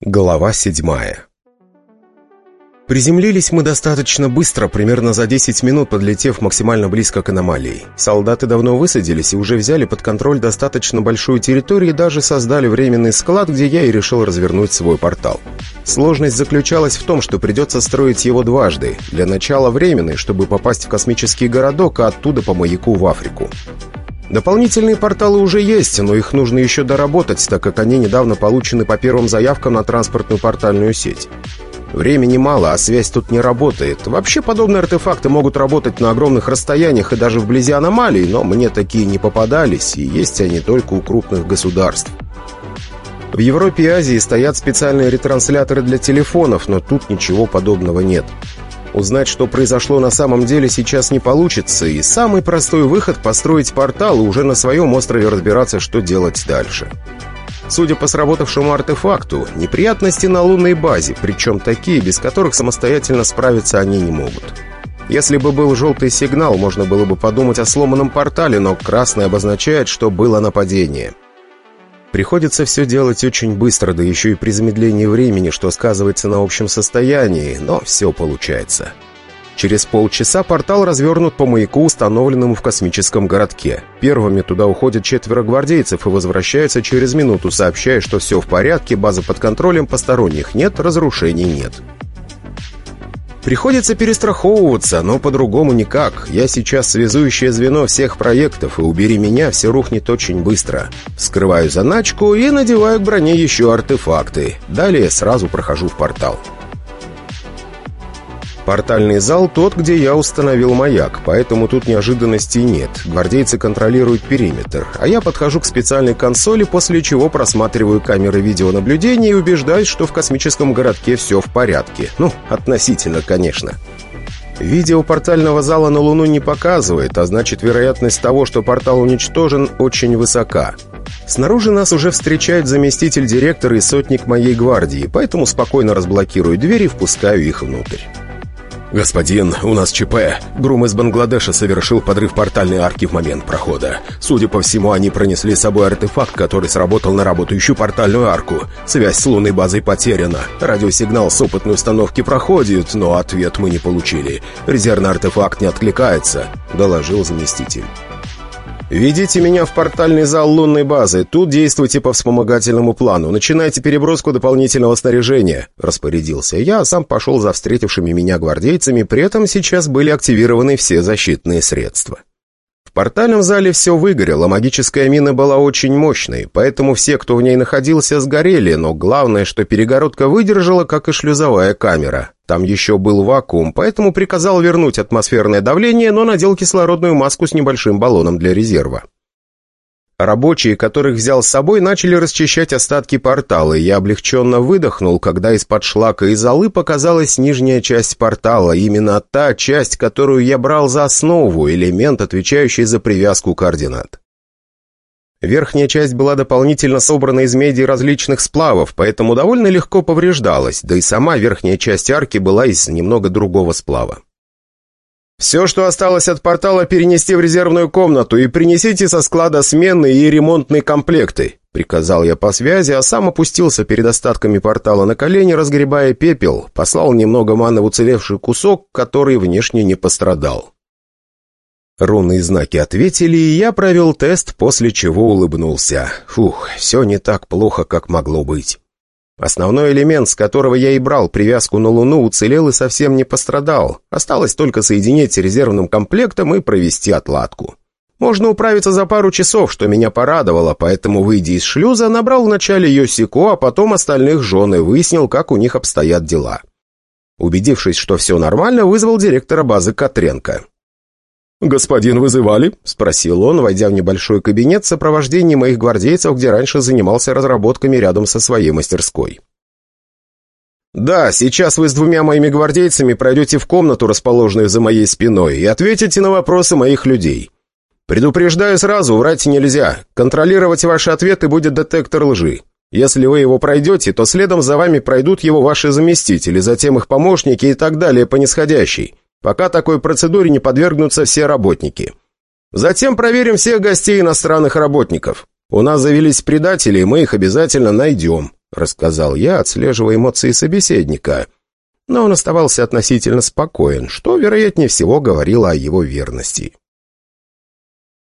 Глава седьмая Приземлились мы достаточно быстро, примерно за 10 минут, подлетев максимально близко к аномалии. Солдаты давно высадились и уже взяли под контроль достаточно большую территорию и даже создали временный склад, где я и решил развернуть свой портал. Сложность заключалась в том, что придется строить его дважды. Для начала временный, чтобы попасть в космический городок, а оттуда по маяку в Африку. Дополнительные порталы уже есть, но их нужно еще доработать, так как они недавно получены по первым заявкам на транспортную портальную сеть. Времени мало, а связь тут не работает. Вообще подобные артефакты могут работать на огромных расстояниях и даже вблизи аномалий, но мне такие не попадались, и есть они только у крупных государств. В Европе и Азии стоят специальные ретрансляторы для телефонов, но тут ничего подобного нет. Узнать, что произошло на самом деле, сейчас не получится, и самый простой выход — построить портал и уже на своем острове разбираться, что делать дальше. Судя по сработавшему артефакту, неприятности на лунной базе, причем такие, без которых самостоятельно справиться они не могут. Если бы был желтый сигнал, можно было бы подумать о сломанном портале, но красный обозначает, что было нападение. Приходится все делать очень быстро, да еще и при замедлении времени, что сказывается на общем состоянии, но все получается. Через полчаса портал развернут по маяку, установленному в космическом городке. Первыми туда уходят четверо гвардейцев и возвращаются через минуту, сообщая, что все в порядке, база под контролем, посторонних нет, разрушений нет. Приходится перестраховываться, но по-другому никак. Я сейчас связующее звено всех проектов, и убери меня, все рухнет очень быстро. Скрываю заначку и надеваю к броне еще артефакты. Далее сразу прохожу в портал. Портальный зал тот, где я установил маяк, поэтому тут неожиданностей нет. Гвардейцы контролируют периметр, а я подхожу к специальной консоли, после чего просматриваю камеры видеонаблюдения и убеждаюсь, что в космическом городке все в порядке. Ну, относительно, конечно. Видео портального зала на Луну не показывает, а значит, вероятность того, что портал уничтожен, очень высока. Снаружи нас уже встречает заместитель директора и сотник моей гвардии, поэтому спокойно разблокирую дверь и впускаю их внутрь. «Господин, у нас ЧП. Грум из Бангладеша совершил подрыв портальной арки в момент прохода. Судя по всему, они пронесли с собой артефакт, который сработал на работающую портальную арку. Связь с лунной базой потеряна. Радиосигнал с опытной установки проходит, но ответ мы не получили. Резервный артефакт не откликается», — доложил заместитель. «Ведите меня в портальный зал лунной базы. Тут действуйте по вспомогательному плану. Начинайте переброску дополнительного снаряжения», — распорядился я, а сам пошел за встретившими меня гвардейцами, при этом сейчас были активированы все защитные средства. Портальном зале все выгорело, магическая мина была очень мощной, поэтому все, кто в ней находился, сгорели, но главное, что перегородка выдержала, как и шлюзовая камера. Там еще был вакуум, поэтому приказал вернуть атмосферное давление, но надел кислородную маску с небольшим баллоном для резерва. Рабочие, которых взял с собой, начали расчищать остатки портала, и я облегченно выдохнул, когда из-под шлака и золы показалась нижняя часть портала, именно та часть, которую я брал за основу, элемент, отвечающий за привязку координат. Верхняя часть была дополнительно собрана из меди различных сплавов, поэтому довольно легко повреждалась, да и сама верхняя часть арки была из немного другого сплава. «Все, что осталось от портала, перенести в резервную комнату и принесите со склада сменные и ремонтные комплекты», приказал я по связи, а сам опустился перед остатками портала на колени, разгребая пепел, послал немного маны в уцелевший кусок, который внешне не пострадал. Рунные знаки ответили, и я провел тест, после чего улыбнулся. Фух, все не так плохо, как могло быть. Основной элемент, с которого я и брал привязку на Луну, уцелел и совсем не пострадал. Осталось только соединить с резервным комплектом и провести отладку. Можно управиться за пару часов, что меня порадовало, поэтому, выйдя из шлюза, набрал вначале Йосико, а потом остальных жен и выяснил, как у них обстоят дела. Убедившись, что все нормально, вызвал директора базы Котренко. «Господин вызывали?» — спросил он, войдя в небольшой кабинет в сопровождении моих гвардейцев, где раньше занимался разработками рядом со своей мастерской. «Да, сейчас вы с двумя моими гвардейцами пройдете в комнату, расположенную за моей спиной, и ответите на вопросы моих людей. Предупреждаю сразу, врать нельзя. Контролировать ваши ответы будет детектор лжи. Если вы его пройдете, то следом за вами пройдут его ваши заместители, затем их помощники и так далее по нисходящей пока такой процедуре не подвергнутся все работники. Затем проверим всех гостей иностранных работников. У нас завелись предатели, и мы их обязательно найдем. — рассказал я, отслеживая эмоции собеседника. Но он оставался относительно спокоен, что, вероятнее всего, говорило о его верности.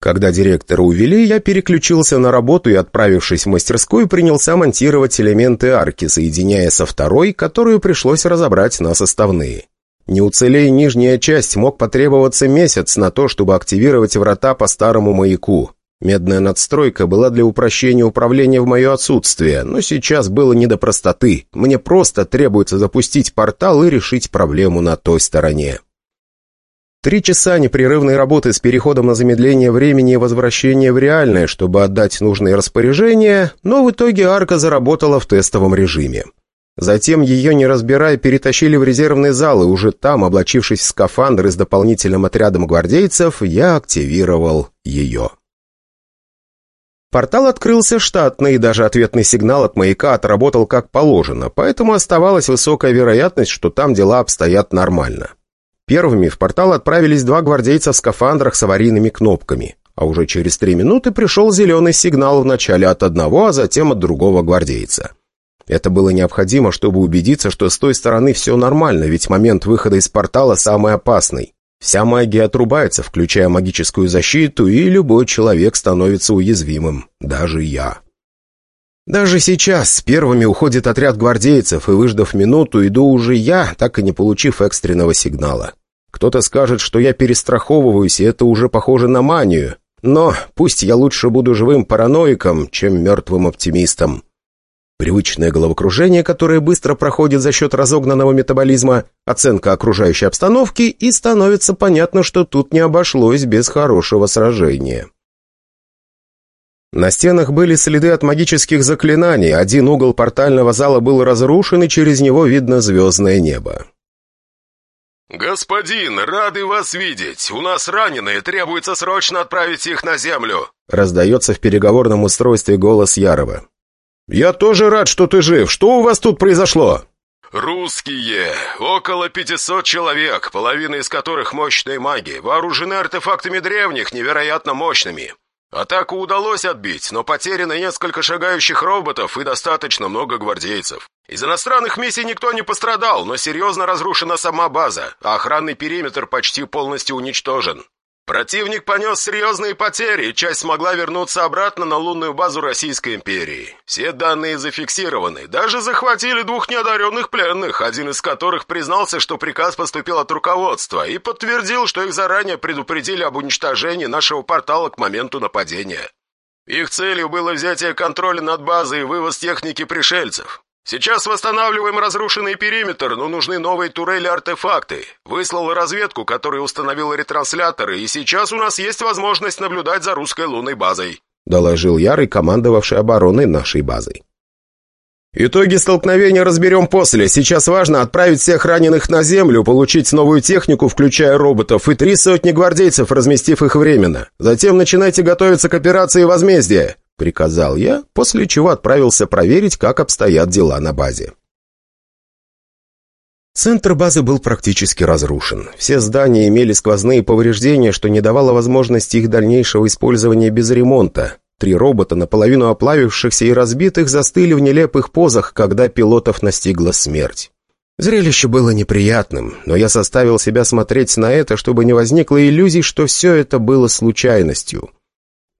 Когда директора увели, я переключился на работу и, отправившись в мастерскую, принялся монтировать элементы арки, соединяя со второй, которую пришлось разобрать на составные. Не уцелей нижняя часть, мог потребоваться месяц на то, чтобы активировать врата по старому маяку. Медная надстройка была для упрощения управления в мое отсутствие, но сейчас было не до простоты. Мне просто требуется запустить портал и решить проблему на той стороне. Три часа непрерывной работы с переходом на замедление времени и возвращение в реальное, чтобы отдать нужные распоряжения, но в итоге арка заработала в тестовом режиме. Затем ее, не разбирая, перетащили в резервный зал, и уже там, облачившись в скафандр и с дополнительным отрядом гвардейцев, я активировал ее. Портал открылся штатный, и даже ответный сигнал от маяка отработал как положено, поэтому оставалась высокая вероятность, что там дела обстоят нормально. Первыми в портал отправились два гвардейца в скафандрах с аварийными кнопками. А уже через три минуты пришел зеленый сигнал вначале от одного, а затем от другого гвардейца. Это было необходимо, чтобы убедиться, что с той стороны все нормально, ведь момент выхода из портала самый опасный. Вся магия отрубается, включая магическую защиту, и любой человек становится уязвимым, даже я. Даже сейчас с первыми уходит отряд гвардейцев, и, выждав минуту, иду уже я, так и не получив экстренного сигнала. Кто-то скажет, что я перестраховываюсь, и это уже похоже на манию. Но пусть я лучше буду живым параноиком, чем мертвым оптимистом. Привычное головокружение, которое быстро проходит за счет разогнанного метаболизма, оценка окружающей обстановки, и становится понятно, что тут не обошлось без хорошего сражения. На стенах были следы от магических заклинаний, один угол портального зала был разрушен, и через него видно звездное небо. «Господин, рады вас видеть! У нас раненые, требуется срочно отправить их на землю!» Раздается в переговорном устройстве голос Ярова. «Я тоже рад, что ты жив. Что у вас тут произошло?» «Русские! Около 500 человек, половина из которых мощные маги, вооружены артефактами древних, невероятно мощными. Атаку удалось отбить, но потеряно несколько шагающих роботов и достаточно много гвардейцев. Из иностранных миссий никто не пострадал, но серьезно разрушена сама база, а охранный периметр почти полностью уничтожен. Противник понес серьезные потери, часть смогла вернуться обратно на лунную базу Российской империи. Все данные зафиксированы. Даже захватили двух неодаренных пленных, один из которых признался, что приказ поступил от руководства, и подтвердил, что их заранее предупредили об уничтожении нашего портала к моменту нападения. Их целью было взятие контроля над базой и вывоз техники пришельцев. Сейчас восстанавливаем разрушенный периметр, но нужны новые турели-артефакты. Выслал разведку, которая установила ретрансляторы, и сейчас у нас есть возможность наблюдать за русской лунной базой», доложил Ярый, командовавший обороной нашей базой. «Итоги столкновения разберем после. Сейчас важно отправить всех раненых на землю, получить новую технику, включая роботов, и три сотни гвардейцев, разместив их временно. Затем начинайте готовиться к операции возмездия приказал я, после чего отправился проверить, как обстоят дела на базе. Центр базы был практически разрушен. Все здания имели сквозные повреждения, что не давало возможности их дальнейшего использования без ремонта. Три робота, наполовину оплавившихся и разбитых, застыли в нелепых позах, когда пилотов настигла смерть. Зрелище было неприятным, но я составил себя смотреть на это, чтобы не возникло иллюзий, что все это было случайностью.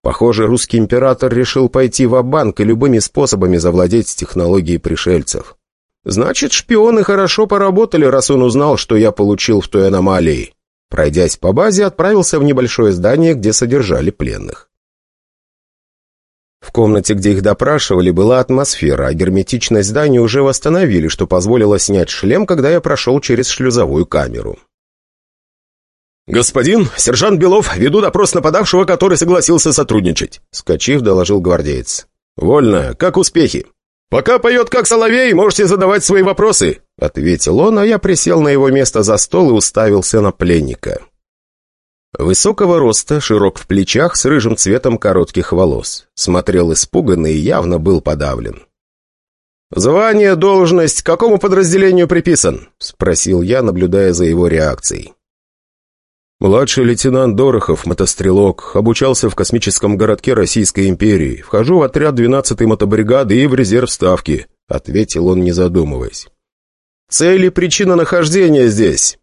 Похоже, русский император решил пойти в банк и любыми способами завладеть технологией пришельцев. Значит, шпионы хорошо поработали, раз он узнал, что я получил в той аномалии. Пройдясь по базе, отправился в небольшое здание, где содержали пленных. В комнате, где их допрашивали, была атмосфера, а герметичность здания уже восстановили, что позволило снять шлем, когда я прошел через шлюзовую камеру. «Господин, сержант Белов, веду допрос нападавшего, который согласился сотрудничать», — скачив, доложил гвардеец. «Вольно. Как успехи?» «Пока поет как соловей, можете задавать свои вопросы», — ответил он, а я присел на его место за стол и уставился на пленника. Высокого роста, широк в плечах, с рыжим цветом коротких волос. Смотрел испуганно и явно был подавлен. «Звание, должность, какому подразделению приписан?» — спросил я, наблюдая за его реакцией. «Младший лейтенант Дорохов, мотострелок, обучался в космическом городке Российской империи. Вхожу в отряд 12-й мотобригады и в резерв ставки», ответил он, не задумываясь. «Цель и причина нахождения здесь».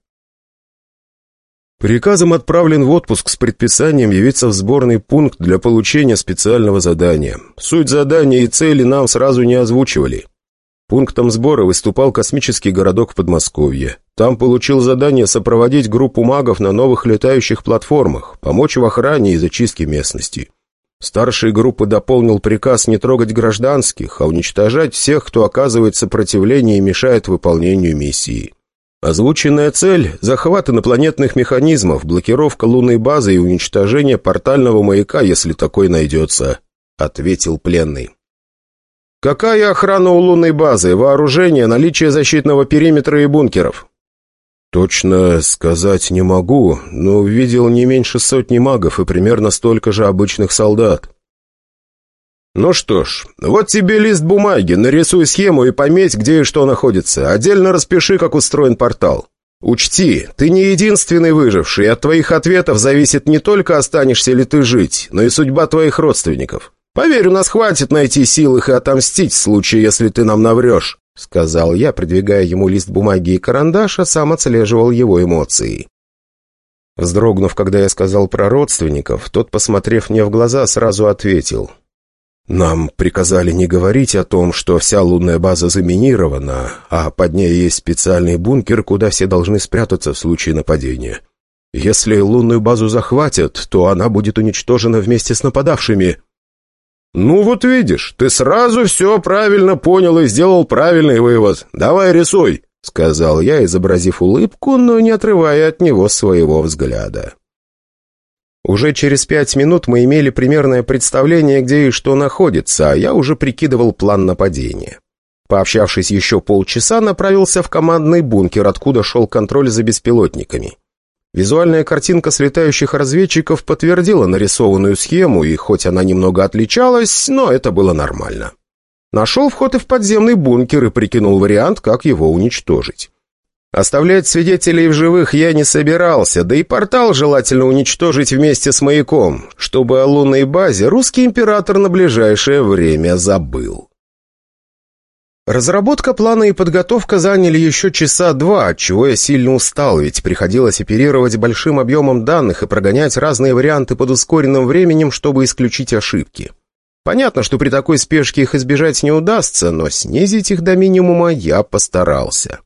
Приказом отправлен в отпуск с предписанием явиться в сборный пункт для получения специального задания. Суть задания и цели нам сразу не озвучивали. Пунктом сбора выступал космический городок Подмосковье. Там получил задание сопроводить группу магов на новых летающих платформах, помочь в охране и зачистке местности. Старший группы дополнил приказ не трогать гражданских, а уничтожать всех, кто оказывает сопротивление и мешает выполнению миссии. Озвученная цель – захват инопланетных механизмов, блокировка лунной базы и уничтожение портального маяка, если такой найдется, – ответил пленный. «Какая охрана у лунной базы? Вооружение, наличие защитного периметра и бункеров?» «Точно сказать не могу, но видел не меньше сотни магов и примерно столько же обычных солдат». «Ну что ж, вот тебе лист бумаги, нарисуй схему и пометь, где и что находится. Отдельно распиши, как устроен портал. Учти, ты не единственный выживший, и от твоих ответов зависит не только останешься ли ты жить, но и судьба твоих родственников. Поверь, у нас хватит найти сил их и отомстить в случае, если ты нам наврешь». — сказал я, придвигая ему лист бумаги и карандаш, а сам отслеживал его эмоции. Вздрогнув, когда я сказал про родственников, тот, посмотрев мне в глаза, сразу ответил. «Нам приказали не говорить о том, что вся лунная база заминирована, а под ней есть специальный бункер, куда все должны спрятаться в случае нападения. Если лунную базу захватят, то она будет уничтожена вместе с нападавшими». «Ну вот видишь, ты сразу все правильно понял и сделал правильный вывод. Давай рисуй», — сказал я, изобразив улыбку, но не отрывая от него своего взгляда. Уже через пять минут мы имели примерное представление, где и что находится, а я уже прикидывал план нападения. Пообщавшись еще полчаса, направился в командный бункер, откуда шел контроль за беспилотниками. Визуальная картинка с летающих разведчиков подтвердила нарисованную схему, и хоть она немного отличалась, но это было нормально. Нашел вход и в подземный бункер и прикинул вариант, как его уничтожить. Оставлять свидетелей в живых я не собирался, да и портал желательно уничтожить вместе с маяком, чтобы о лунной базе русский император на ближайшее время забыл. Разработка плана и подготовка заняли еще часа два, от чего я сильно устал, ведь приходилось оперировать большим объемом данных и прогонять разные варианты под ускоренным временем, чтобы исключить ошибки. Понятно, что при такой спешке их избежать не удастся, но снизить их до минимума я постарался.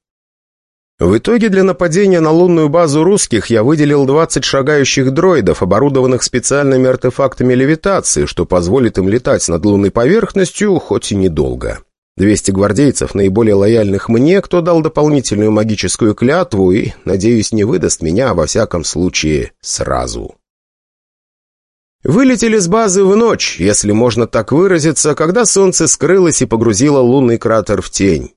В итоге для нападения на лунную базу русских я выделил 20 шагающих дроидов, оборудованных специальными артефактами левитации, что позволит им летать над лунной поверхностью, хоть и недолго. 200 гвардейцев, наиболее лояльных мне, кто дал дополнительную магическую клятву и, надеюсь, не выдаст меня, во всяком случае, сразу. Вылетели с базы в ночь, если можно так выразиться, когда солнце скрылось и погрузило лунный кратер в тень.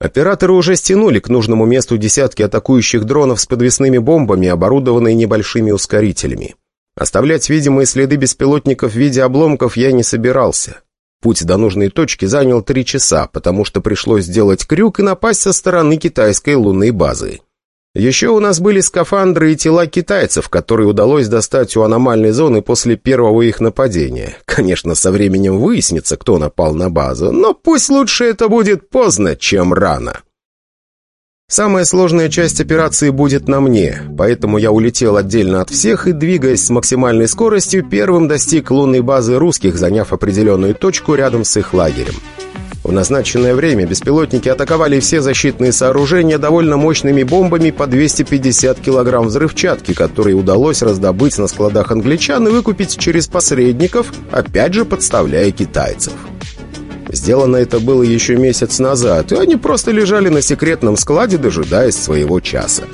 Операторы уже стянули к нужному месту десятки атакующих дронов с подвесными бомбами, оборудованные небольшими ускорителями. Оставлять видимые следы беспилотников в виде обломков я не собирался. Путь до нужной точки занял три часа, потому что пришлось сделать крюк и напасть со стороны китайской лунной базы. Еще у нас были скафандры и тела китайцев, которые удалось достать у аномальной зоны после первого их нападения. Конечно, со временем выяснится, кто напал на базу, но пусть лучше это будет поздно, чем рано. Самая сложная часть операции будет на мне, поэтому я улетел отдельно от всех и, двигаясь с максимальной скоростью, первым достиг лунной базы русских, заняв определенную точку рядом с их лагерем. В назначенное время беспилотники атаковали все защитные сооружения довольно мощными бомбами по 250 килограмм взрывчатки, которые удалось раздобыть на складах англичан и выкупить через посредников, опять же подставляя китайцев. Сделано это было еще месяц назад, и они просто лежали на секретном складе, дожидаясь своего часа.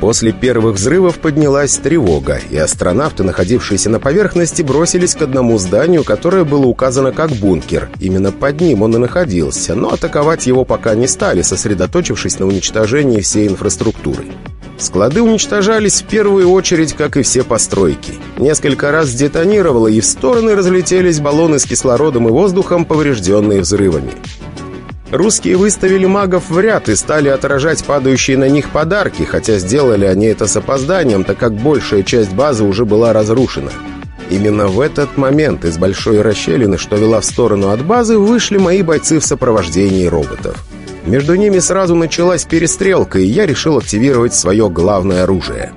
После первых взрывов поднялась тревога, и астронавты, находившиеся на поверхности, бросились к одному зданию, которое было указано как бункер. Именно под ним он и находился, но атаковать его пока не стали, сосредоточившись на уничтожении всей инфраструктуры. Склады уничтожались в первую очередь, как и все постройки. Несколько раз детонировало, и в стороны разлетелись баллоны с кислородом и воздухом, поврежденные взрывами. Русские выставили магов в ряд и стали отражать падающие на них подарки, хотя сделали они это с опозданием, так как большая часть базы уже была разрушена. Именно в этот момент из большой расщелины, что вела в сторону от базы, вышли мои бойцы в сопровождении роботов. Между ними сразу началась перестрелка, и я решил активировать свое главное оружие.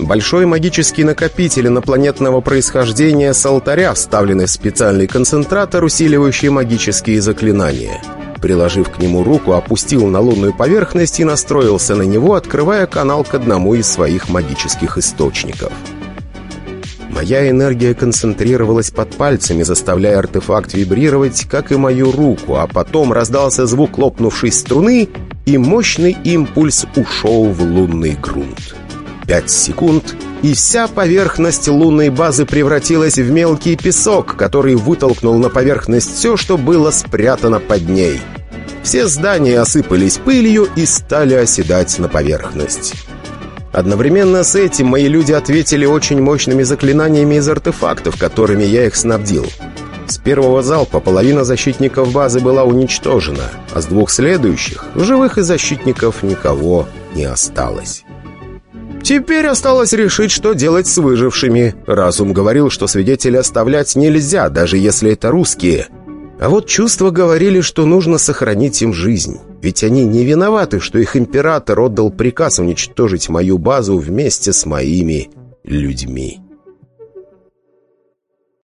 Большой магический накопитель инопланетного происхождения с алтаря, вставленный в специальный концентратор, усиливающий магические заклинания. Приложив к нему руку, опустил на лунную поверхность и настроился на него, открывая канал к одному из своих магических источников. Моя энергия концентрировалась под пальцами, заставляя артефакт вибрировать, как и мою руку, а потом раздался звук лопнувшей струны, и мощный импульс ушел в лунный грунт. Пять секунд, и вся поверхность лунной базы превратилась в мелкий песок, который вытолкнул на поверхность все, что было спрятано под ней. Все здания осыпались пылью и стали оседать на поверхность. Одновременно с этим мои люди ответили очень мощными заклинаниями из артефактов, которыми я их снабдил. С первого залпа половина защитников базы была уничтожена, а с двух следующих живых и защитников никого не осталось. Теперь осталось решить, что делать с выжившими. Разум говорил, что свидетелей оставлять нельзя, даже если это русские – а вот чувства говорили, что нужно сохранить им жизнь. Ведь они не виноваты, что их император отдал приказ уничтожить мою базу вместе с моими людьми.